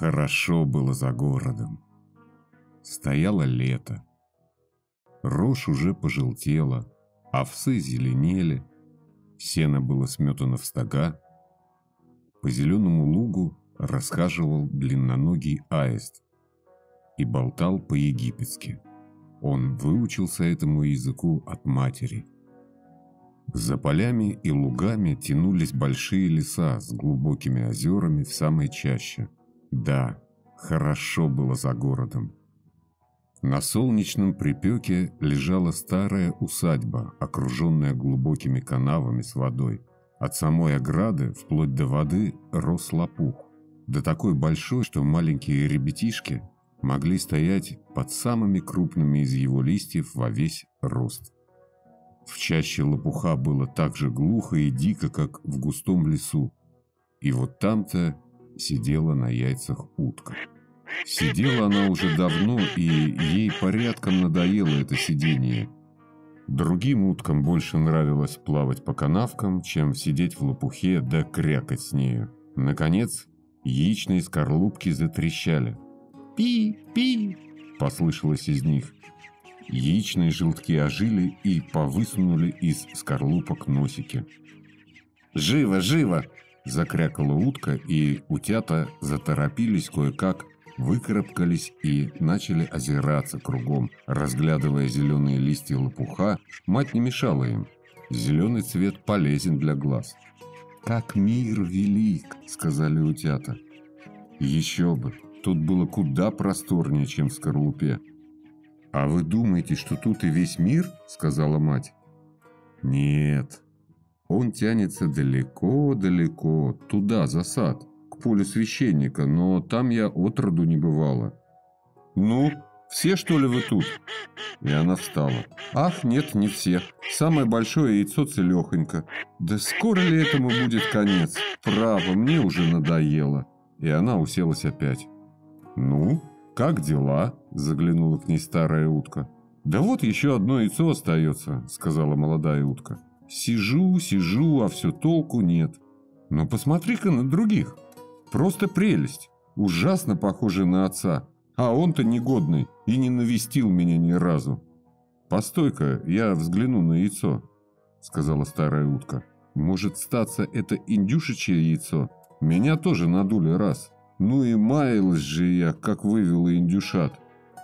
Хорошо было за городом. Стояло лето. Рожь уже пожелтела, овсы зеленели, сено было сметано в стога. По зеленому лугу расхаживал длинноногий аист и болтал по-египетски. Он выучился этому языку от матери. За полями и лугами тянулись большие леса с глубокими озерами в самой чаще. Да, хорошо было за городом. На солнечном припеке лежала старая усадьба, окруженная глубокими канавами с водой. От самой ограды вплоть до воды рос лопух. Да такой большой, что маленькие ребятишки могли стоять под самыми крупными из его листьев во весь рост. В чаще лопуха было так же глухо и дико, как в густом лесу. И вот там-то сидела на яйцах утка. Сидела она уже давно, и ей порядком надоело это сидение. Другим уткам больше нравилось плавать по канавкам, чем сидеть в лопухе да крякать с нею. Наконец, яичные скорлупки затрещали. «Пи! Пи!» – послышалось из них. Яичные желтки ожили и повысунули из скорлупок носики. «Живо, живо!» – закрякала утка, и утята заторопились кое-как выкарабкались и начали озираться кругом, разглядывая зеленые листья лопуха. Мать не мешала им. Зеленый цвет полезен для глаз. «Как мир велик!» — сказали утята. «Еще бы! Тут было куда просторнее, чем в скорлупе». «А вы думаете, что тут и весь мир?» — сказала мать. «Нет, он тянется далеко-далеко, туда, за сад полю священника, но там я отроду не бывала. «Ну, все, что ли, вы тут?» И она встала. «Ах, нет, не все. Самое большое яйцо целехонько. Да скоро ли этому будет конец? Право, мне уже надоело». И она уселась опять. «Ну, как дела?» – заглянула к ней старая утка. «Да вот еще одно яйцо остается», – сказала молодая утка. «Сижу, сижу, а все толку нет. Но посмотри-ка на других. Просто прелесть. Ужасно похожий на отца. А он-то негодный и не навестил меня ни разу. «Постой-ка, я взгляну на яйцо», — сказала старая утка. «Может, статься это индюшечье яйцо? Меня тоже надули раз. Ну и маялась же я, как вывела индюшат.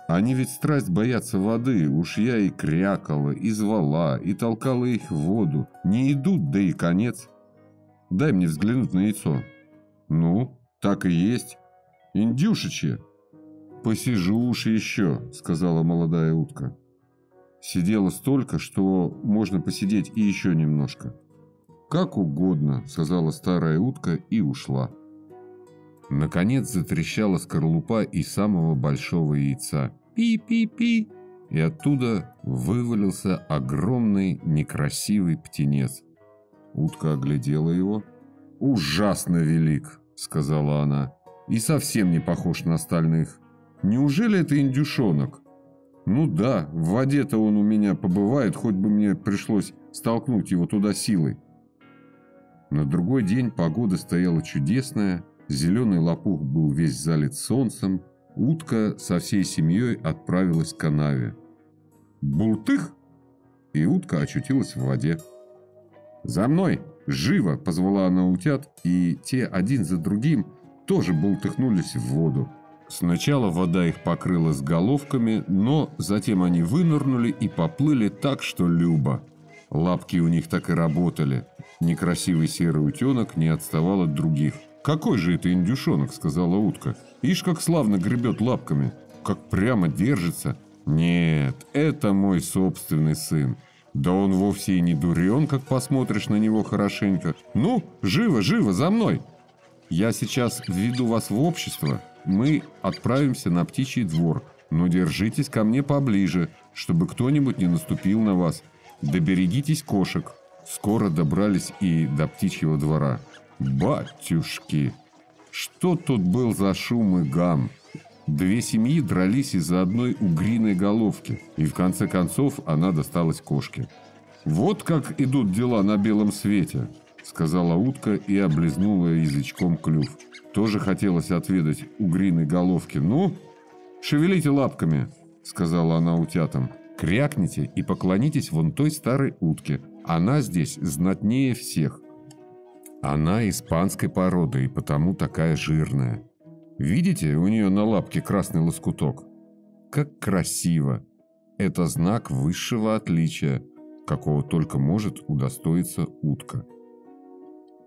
Они ведь страсть боятся воды, уж я и крякала, и звала, и толкала их в воду. Не идут, да и конец. Дай мне взглянуть на яйцо». «Ну?» Так и есть. Индюшичье. Посижу уж еще, сказала молодая утка. Сидела столько, что можно посидеть и еще немножко. Как угодно, сказала старая утка и ушла. Наконец затрещала скорлупа из самого большого яйца. Пи-пи-пи! И оттуда вывалился огромный некрасивый птенец. Утка оглядела его. Ужасно велик, сказала она, и совсем не похож на остальных. Неужели это индюшонок? Ну да, в воде-то он у меня побывает, хоть бы мне пришлось столкнуть его туда силой. На другой день погода стояла чудесная, зеленый лопух был весь залит солнцем, утка со всей семьей отправилась к канаве. Бултых! И утка очутилась в воде. «За мной!» Живо позвала она утят, и те один за другим тоже болтыхнулись в воду. Сначала вода их покрыла с головками, но затем они вынырнули и поплыли так, что любо. Лапки у них так и работали. Некрасивый серый утенок не отставал от других. «Какой же это индюшонок?» – сказала утка. «Ишь, как славно гребет лапками, как прямо держится». «Нет, это мой собственный сын. Да он вовсе и не дурен, как посмотришь на него хорошенько. Ну, живо, живо, за мной! Я сейчас введу вас в общество. Мы отправимся на птичий двор. Но держитесь ко мне поближе, чтобы кто-нибудь не наступил на вас. Доберегитесь кошек. Скоро добрались и до птичьего двора. Батюшки! Что тут был за шум и гам? Две семьи дрались из-за одной угриной головки, и в конце концов она досталась кошке. «Вот как идут дела на белом свете», — сказала утка и облизнула язычком клюв. Тоже хотелось отведать угриной головки. «Ну, шевелите лапками», — сказала она утятам. «Крякните и поклонитесь вон той старой утке. Она здесь знатнее всех. Она испанской породы и потому такая жирная. Видите, у нее на лапке красный лоскуток? Как красиво! Это знак высшего отличия, какого только может удостоиться утка.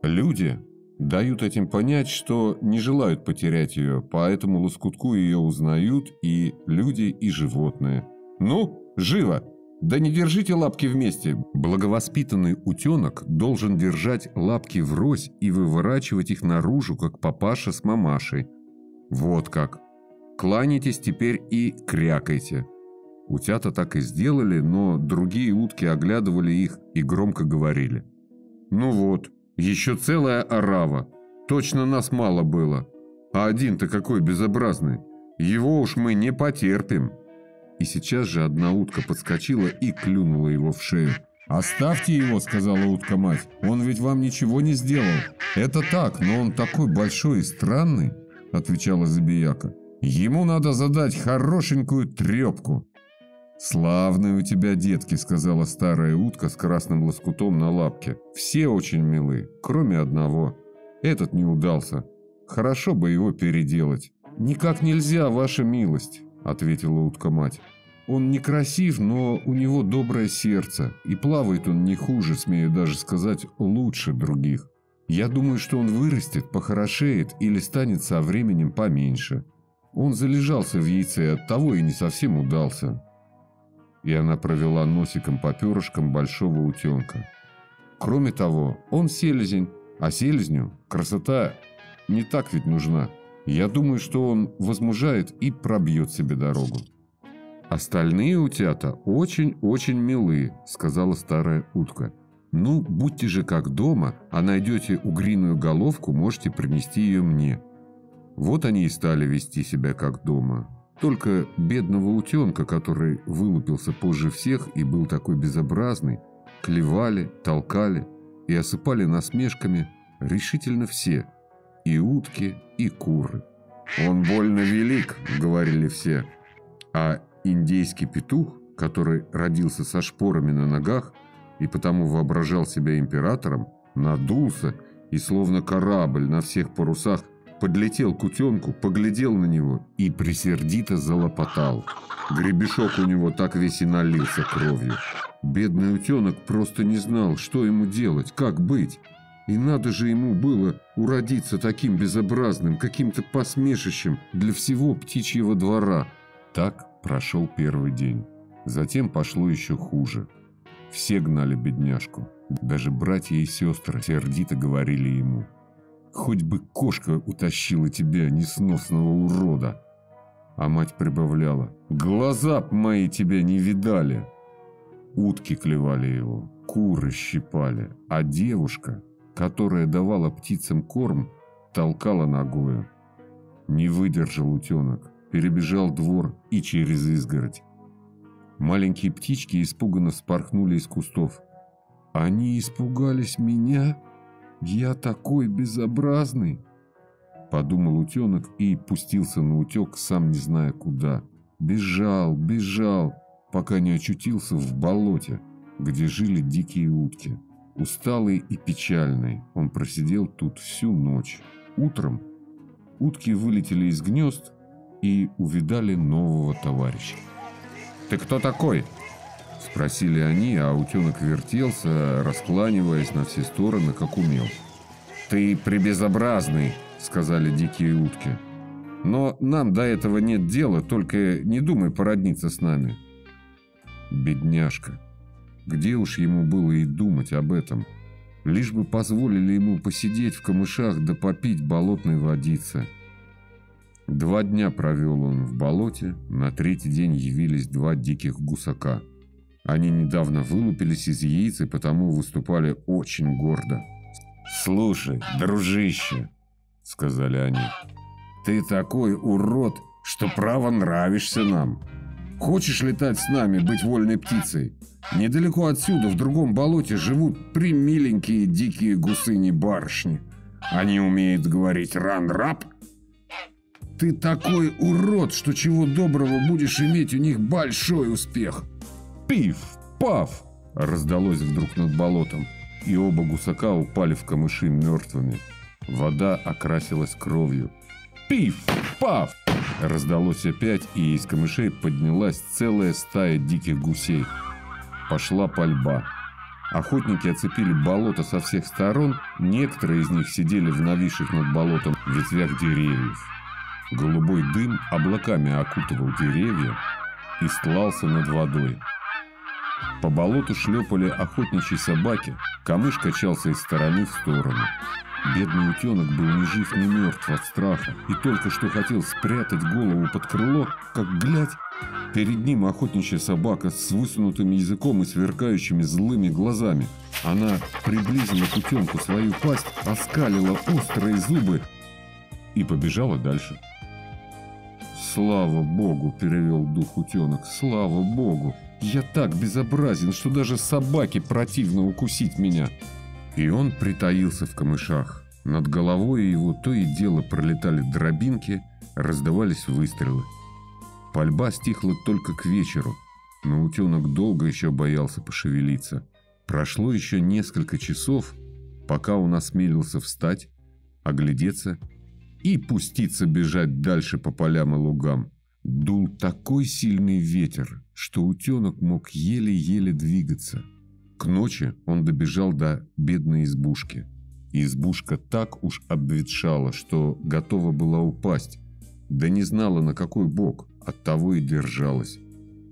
Люди дают этим понять, что не желают потерять ее, поэтому лоскутку ее узнают и люди, и животные. «Ну, живо!» Да не держите лапки вместе. Благовоспитанный утенок должен держать лапки врозь и выворачивать их наружу, как папаша с мамашей. Вот как. Кланяйтесь теперь и крякайте. Утята так и сделали, но другие утки оглядывали их и громко говорили. «Ну вот, еще целая орава. Точно нас мало было. А один-то какой безобразный. Его уж мы не потерпим». И сейчас же одна утка подскочила и клюнула его в шею. «Оставьте его», — сказала утка-мать. «Он ведь вам ничего не сделал». «Это так, но он такой большой и странный», — отвечала Забияка. «Ему надо задать хорошенькую трепку». «Славные у тебя детки», — сказала старая утка с красным лоскутом на лапке. «Все очень милы, кроме одного. Этот не удался. Хорошо бы его переделать». «Никак нельзя, ваша милость», — ответила утка-мать. «Он некрасив, но у него доброе сердце, и плавает он не хуже, смею даже сказать, лучше других. Я думаю, что он вырастет, похорошеет или станет со временем поменьше. Он залежался в яйце, оттого и не совсем удался». И она провела носиком по перышкам большого утенка. Кроме того, он селезень, а селезню красота не так ведь нужна. Я думаю, что он возмужает и пробьет себе дорогу. «Остальные утята очень-очень милы», — сказала старая утка. «Ну, будьте же как дома, а найдете угриную головку, можете принести ее мне». Вот они и стали вести себя как дома. Только бедного утенка, который вылупился позже всех и был такой безобразный, клевали, толкали и осыпали насмешками решительно все – и утки, и куры. «Он больно велик», — говорили все. А индейский петух, который родился со шпорами на ногах и потому воображал себя императором, надулся и словно корабль на всех парусах подлетел к утенку, поглядел на него и присердито залопотал. Гребешок у него так весь и налился кровью. Бедный утенок просто не знал, что ему делать, как быть. И надо же ему было уродиться таким безобразным, каким-то посмешищем для всего птичьего двора. Так прошел первый день. Затем пошло еще хуже. Все гнали бедняжку. Даже братья и сестры сердито говорили ему. «Хоть бы кошка утащила тебя, несносного урода!» А мать прибавляла. «Глаза б мои тебя не видали!» Утки клевали его, куры щипали, а девушка которая давала птицам корм, толкала ногою. Не выдержал утенок, перебежал двор и через изгородь. Маленькие птички испуганно вспорхнули из кустов. «Они испугались меня? Я такой безобразный!» Подумал утенок и пустился на утек, сам не зная куда. Бежал, бежал, пока не очутился в болоте, где жили дикие утки. Усталый и печальный, он просидел тут всю ночь. Утром утки вылетели из гнезд и увидали нового товарища. «Ты кто такой?» – спросили они, а утенок вертелся, раскланиваясь на все стороны, как умел. «Ты прибезобразный», – сказали дикие утки. «Но нам до этого нет дела, только не думай породниться с нами». «Бедняжка», где уж ему было и думать об этом? Лишь бы позволили ему посидеть в камышах да попить болотной водицы. Два дня провел он в болоте, на третий день явились два диких гусака. Они недавно вылупились из яиц и потому выступали очень гордо. «Слушай, дружище», — сказали они, — «ты такой урод, что право нравишься нам. Хочешь летать с нами, быть вольной птицей? Недалеко отсюда, в другом болоте, живут примиленькие дикие гусыни-барышни. не умеет говорить ран-раб? Ты такой урод, что чего доброго будешь иметь у них большой успех. Пиф, паф! Раздалось вдруг над болотом, и оба гусака упали в камыши мертвыми. Вода окрасилась кровью. Пиф, паф! Раздалось опять, и из камышей поднялась целая стая диких гусей. Пошла пальба. Охотники оцепили болото со всех сторон, некоторые из них сидели в нависших над болотом ветвях деревьев. Голубой дым облаками окутывал деревья и стлался над водой. По болоту шлепали охотничьи собаки, камыш качался из стороны в сторону. Бедный утенок был ни жив, ни мертв от страха и только что хотел спрятать голову под крыло, как, глядь, перед ним охотничья собака с высунутым языком и сверкающими злыми глазами. Она приблизила к утенку свою пасть, оскалила острые зубы и побежала дальше. «Слава богу!» – перевел дух утенок. «Слава богу! Я так безобразен, что даже собаке противно укусить меня!» И он притаился в камышах. Над головой его то и дело пролетали дробинки, раздавались выстрелы. Пальба стихла только к вечеру, но утенок долго еще боялся пошевелиться. Прошло еще несколько часов, пока он осмелился встать, оглядеться и пуститься бежать дальше по полям и лугам. Дул такой сильный ветер, что утенок мог еле-еле двигаться. К ночи он добежал до бедной избушки. Избушка так уж обветшала, что готова была упасть, да не знала на какой бок, оттого и держалась.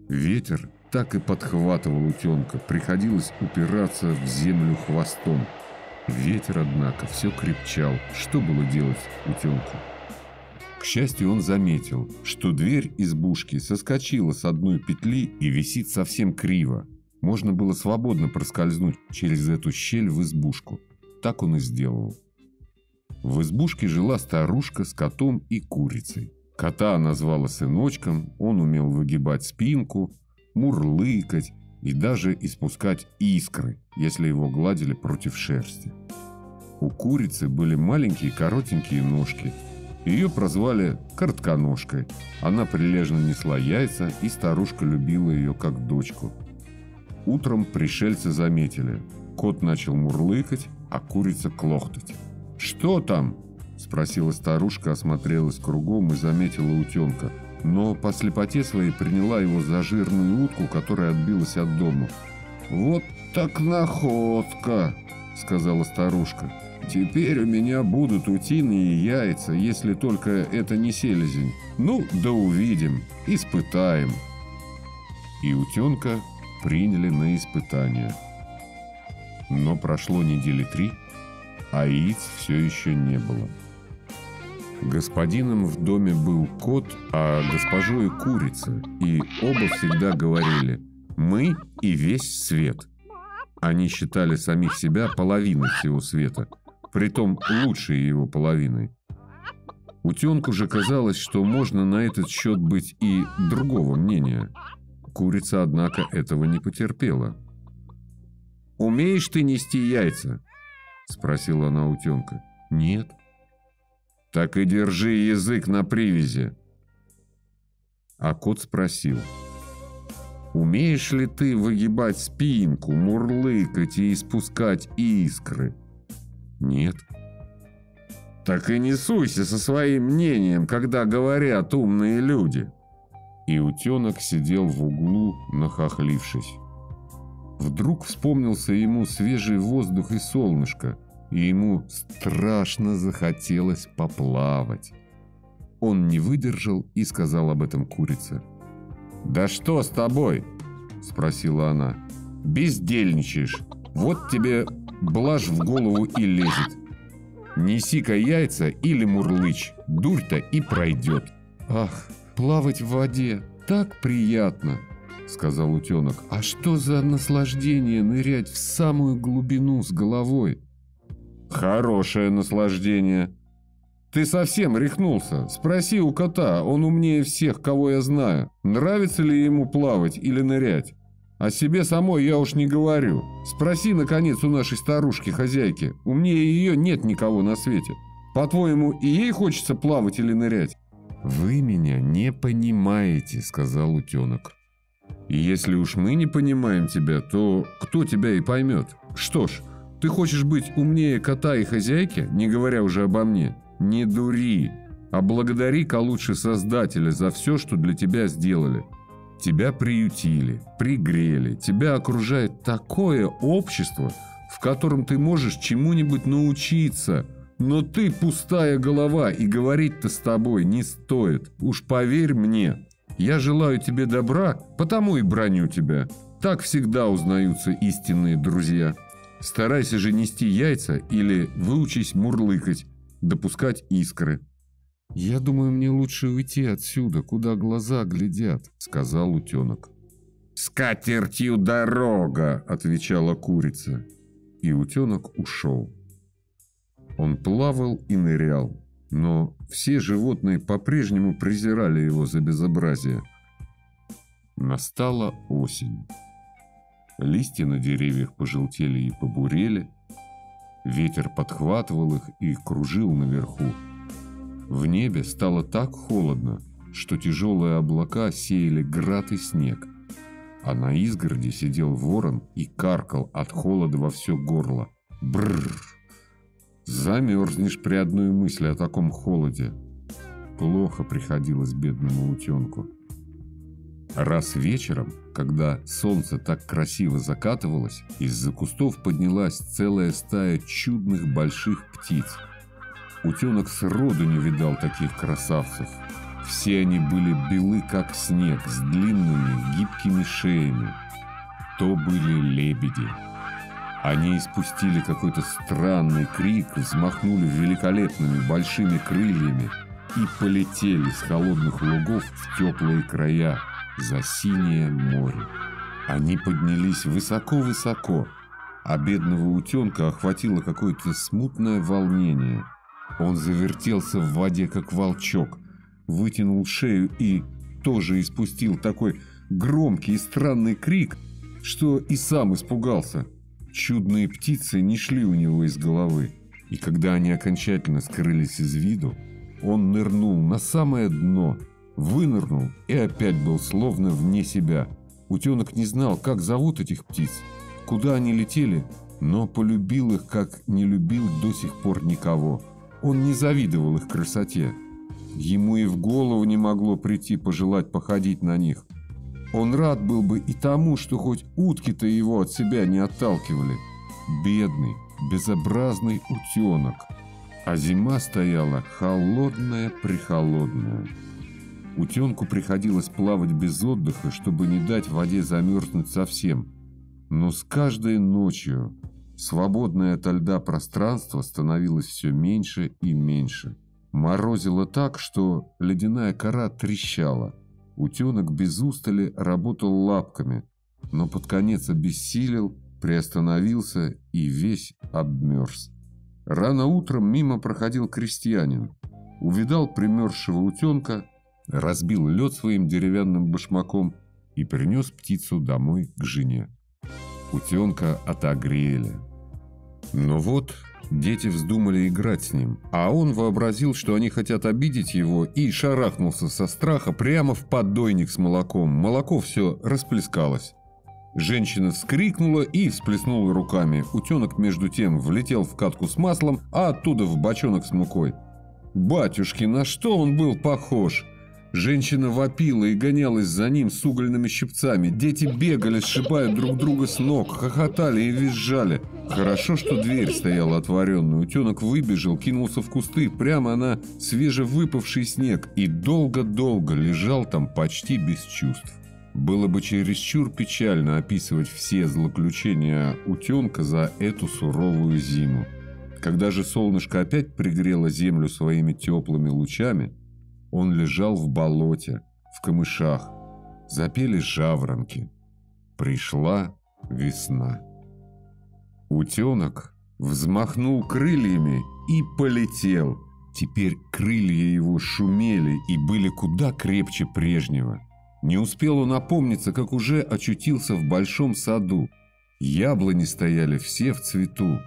Ветер так и подхватывал утенка, приходилось упираться в землю хвостом. Ветер, однако, все крепчал. Что было делать утенку? К счастью, он заметил, что дверь избушки соскочила с одной петли и висит совсем криво. Можно было свободно проскользнуть через эту щель в избушку. Так он и сделал. В избушке жила старушка с котом и курицей. Кота она звала сыночком, он умел выгибать спинку, мурлыкать и даже испускать искры, если его гладили против шерсти. У курицы были маленькие коротенькие ножки. Ее прозвали «коротконожкой». Она прилежно несла яйца, и старушка любила ее как дочку – Утром пришельцы заметили. Кот начал мурлыкать, а курица клохтать. «Что там?» – спросила старушка, осмотрелась кругом и заметила утенка. Но по слепоте своей приняла его за жирную утку, которая отбилась от дома. «Вот так находка!» – сказала старушка. «Теперь у меня будут утиные яйца, если только это не селезень. Ну, да увидим, испытаем». И утенка приняли на испытание. Но прошло недели три, а яиц все еще не было. Господином в доме был кот, а госпожой курица, и оба всегда говорили «мы и весь свет». Они считали самих себя половиной всего света, притом лучшей его половиной. Утенку же казалось, что можно на этот счет быть и другого мнения – Курица, однако, этого не потерпела. «Умеешь ты нести яйца?» – спросила она утенка. «Нет». «Так и держи язык на привязи». А кот спросил. «Умеешь ли ты выгибать спинку, мурлыкать и испускать искры?» «Нет». «Так и не суйся со своим мнением, когда говорят умные люди» и утенок сидел в углу, нахохлившись. Вдруг вспомнился ему свежий воздух и солнышко, и ему страшно захотелось поплавать. Он не выдержал и сказал об этом курице. «Да что с тобой?» – спросила она. «Бездельничаешь. Вот тебе блажь в голову и лезет. Неси-ка яйца или мурлыч, дурь-то и пройдет». «Ах, плавать в воде так приятно!» — сказал утенок. «А что за наслаждение нырять в самую глубину с головой?» «Хорошее наслаждение!» «Ты совсем рехнулся. Спроси у кота, он умнее всех, кого я знаю. Нравится ли ему плавать или нырять?» О себе самой я уж не говорю. Спроси, наконец, у нашей старушки-хозяйки. Умнее ее нет никого на свете. По-твоему, и ей хочется плавать или нырять?» «Вы меня не понимаете», — сказал утенок. «И если уж мы не понимаем тебя, то кто тебя и поймет? Что ж, ты хочешь быть умнее кота и хозяйки, не говоря уже обо мне? Не дури, а благодари-ка лучше Создателя за все, что для тебя сделали. Тебя приютили, пригрели, тебя окружает такое общество, в котором ты можешь чему-нибудь научиться – но ты пустая голова, и говорить-то с тобой не стоит. Уж поверь мне. Я желаю тебе добра, потому и броню тебя. Так всегда узнаются истинные друзья. Старайся же нести яйца или выучись мурлыкать, допускать искры. «Я думаю, мне лучше уйти отсюда, куда глаза глядят», — сказал утенок. «С катертью дорога!» — отвечала курица. И утенок ушел. Он плавал и нырял, но все животные по-прежнему презирали его за безобразие. Настала осень. Листья на деревьях пожелтели и побурели. Ветер подхватывал их и кружил наверху. В небе стало так холодно, что тяжелые облака сеяли град и снег. А на изгороде сидел ворон и каркал от холода во все горло. Бррр! Замерзнешь при одной мысли о таком холоде. Плохо приходилось бедному утенку. Раз вечером, когда солнце так красиво закатывалось, из-за кустов поднялась целая стая чудных больших птиц. Утенок сроду не видал таких красавцев. Все они были белы, как снег, с длинными гибкими шеями. То были лебеди. Они испустили какой-то странный крик, взмахнули великолепными большими крыльями и полетели с холодных лугов в теплые края за синее море. Они поднялись высоко-высоко, а бедного утенка охватило какое-то смутное волнение. Он завертелся в воде, как волчок, вытянул шею и тоже испустил такой громкий и странный крик, что и сам испугался – Чудные птицы не шли у него из головы, и когда они окончательно скрылись из виду, он нырнул на самое дно, вынырнул и опять был словно вне себя. Утенок не знал, как зовут этих птиц, куда они летели, но полюбил их, как не любил до сих пор никого. Он не завидовал их красоте. Ему и в голову не могло прийти пожелать походить на них – он рад был бы и тому, что хоть утки-то его от себя не отталкивали. Бедный, безобразный утенок. А зима стояла холодная-прихолодная. Утенку приходилось плавать без отдыха, чтобы не дать воде замерзнуть совсем. Но с каждой ночью свободное ото льда пространство становилось все меньше и меньше. Морозило так, что ледяная кора трещала – Утенок без устали работал лапками, но под конец обессилел, приостановился и весь обмерз. Рано утром мимо проходил крестьянин. Увидал примерзшего утенка, разбил лед своим деревянным башмаком и принес птицу домой к жене. Утенка отогрели. Но вот Дети вздумали играть с ним, а он вообразил, что они хотят обидеть его, и шарахнулся со страха прямо в поддойник с молоком. Молоко все расплескалось. Женщина вскрикнула и всплеснула руками. Утенок, между тем, влетел в катку с маслом, а оттуда в бочонок с мукой. Батюшки, на что он был похож? Женщина вопила и гонялась за ним с угольными щипцами. Дети бегали, сшибая друг друга с ног, хохотали и визжали. Хорошо, что дверь стояла отворенная. Утенок выбежал, кинулся в кусты прямо на свежевыпавший снег и долго-долго лежал там почти без чувств. Было бы чересчур печально описывать все злоключения утенка за эту суровую зиму. Когда же солнышко опять пригрело землю своими теплыми лучами, он лежал в болоте, в камышах. Запели жаворонки. Пришла весна. Утенок взмахнул крыльями и полетел. Теперь крылья его шумели и были куда крепче прежнего. Не успел он опомниться, как уже очутился в большом саду. Яблони стояли все в цвету.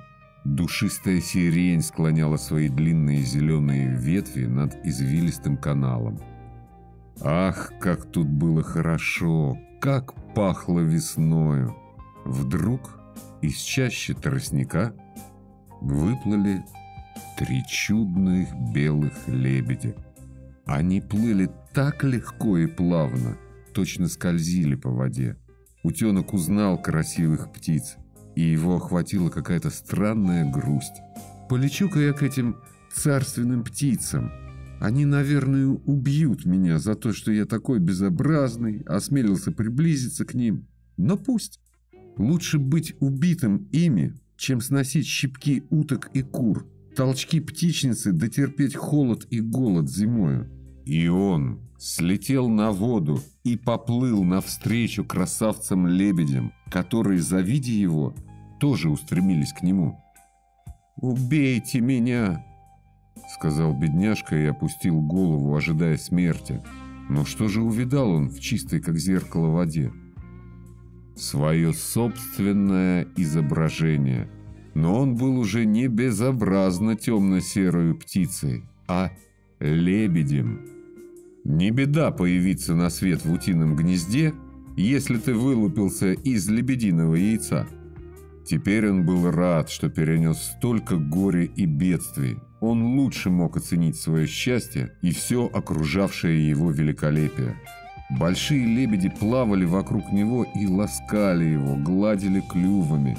Душистая сирень склоняла свои длинные зеленые ветви над извилистым каналом. Ах, как тут было хорошо, как пахло весною! Вдруг из чащи тростника выплыли три чудных белых лебедя. Они плыли так легко и плавно, точно скользили по воде. Утенок узнал красивых птиц, и его охватила какая-то странная грусть. «Полечу-ка я к этим царственным птицам. Они, наверное, убьют меня за то, что я такой безобразный, осмелился приблизиться к ним. Но пусть. Лучше быть убитым ими, чем сносить щипки уток и кур, толчки птичницы, дотерпеть холод и голод зимою. И он слетел на воду и поплыл навстречу красавцам-лебедям, которые, завидя его, тоже устремились к нему. «Убейте меня!» — сказал бедняжка и опустил голову, ожидая смерти. Но что же увидал он в чистой, как зеркало, воде? Свое собственное изображение. Но он был уже не безобразно темно-серой птицей, а лебедем. Не беда появиться на свет в утином гнезде, если ты вылупился из лебединого яйца. Теперь он был рад, что перенес столько горя и бедствий. Он лучше мог оценить свое счастье и все окружавшее его великолепие. Большие лебеди плавали вокруг него и ласкали его, гладили клювами.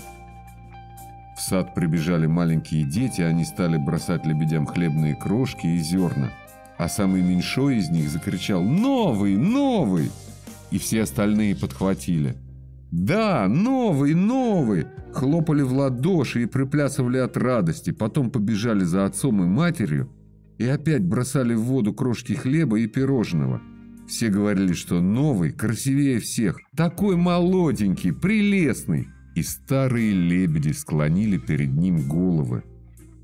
В сад прибежали маленькие дети, они стали бросать лебедям хлебные крошки и зерна. А самый меньшой из них закричал «Новый! Новый!» И все остальные подхватили. «Да, новый, новый!» Хлопали в ладоши и приплясывали от радости, потом побежали за отцом и матерью и опять бросали в воду крошки хлеба и пирожного. Все говорили, что новый красивее всех, такой молоденький, прелестный. И старые лебеди склонили перед ним головы.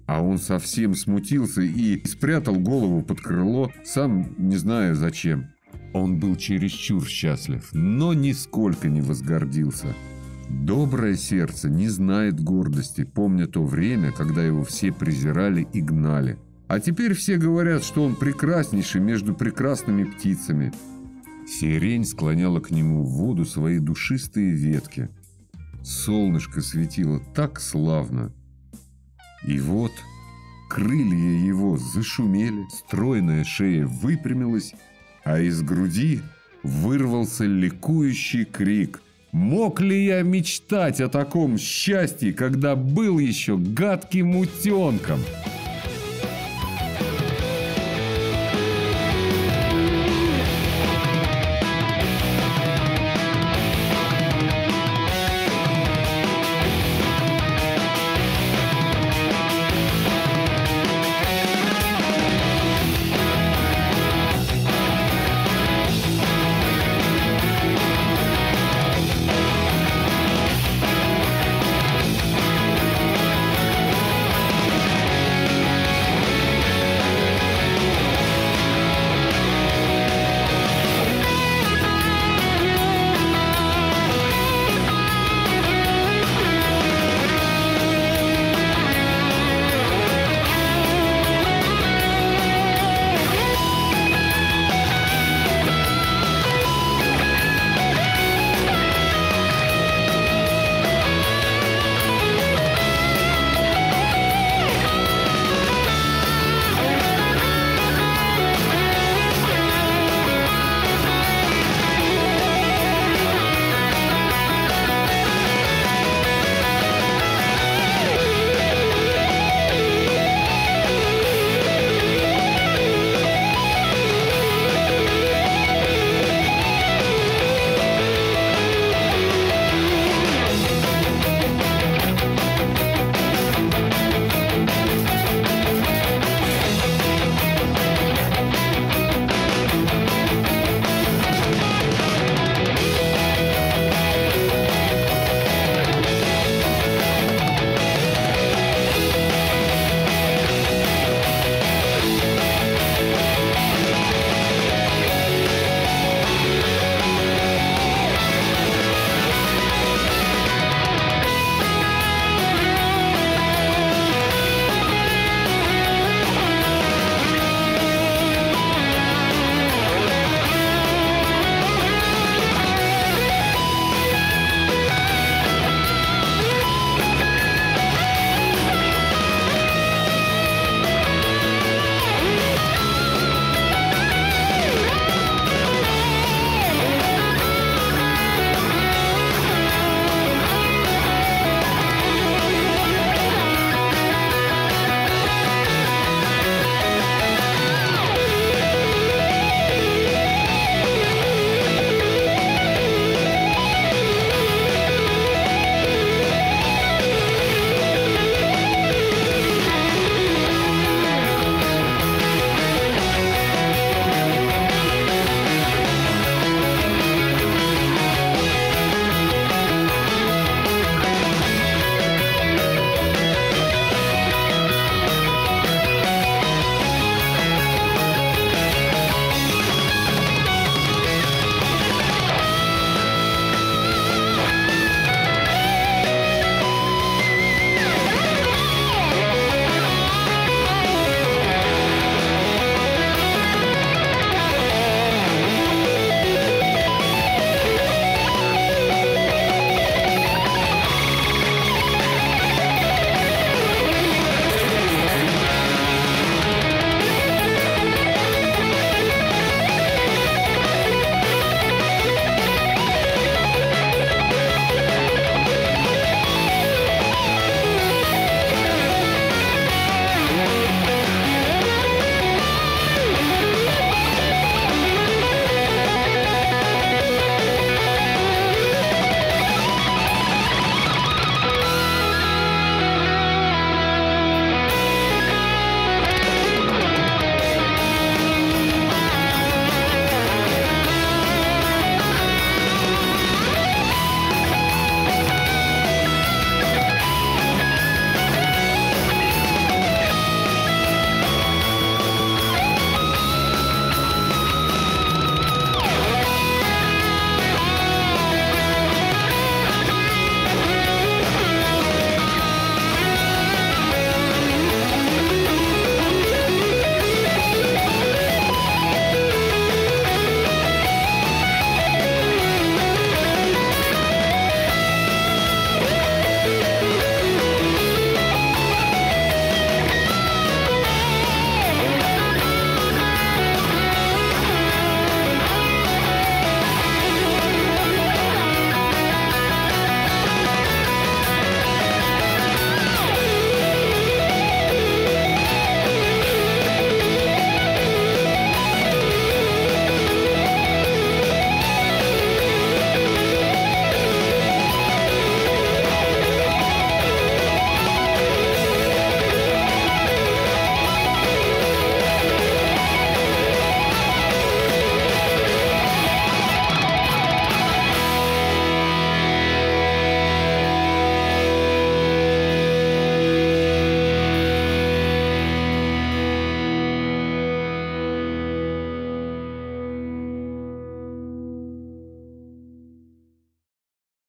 А он совсем смутился и спрятал голову под крыло, сам не знаю зачем. Он был чересчур счастлив, но нисколько не возгордился. Доброе сердце не знает гордости, помня то время, когда его все презирали и гнали. А теперь все говорят, что он прекраснейший между прекрасными птицами. Сирень склоняла к нему в воду свои душистые ветки. Солнышко светило так славно. И вот крылья его зашумели, стройная шея выпрямилась, а из груди вырвался ликующий крик. «Мог ли я мечтать о таком счастье, когда был еще гадким утенком?»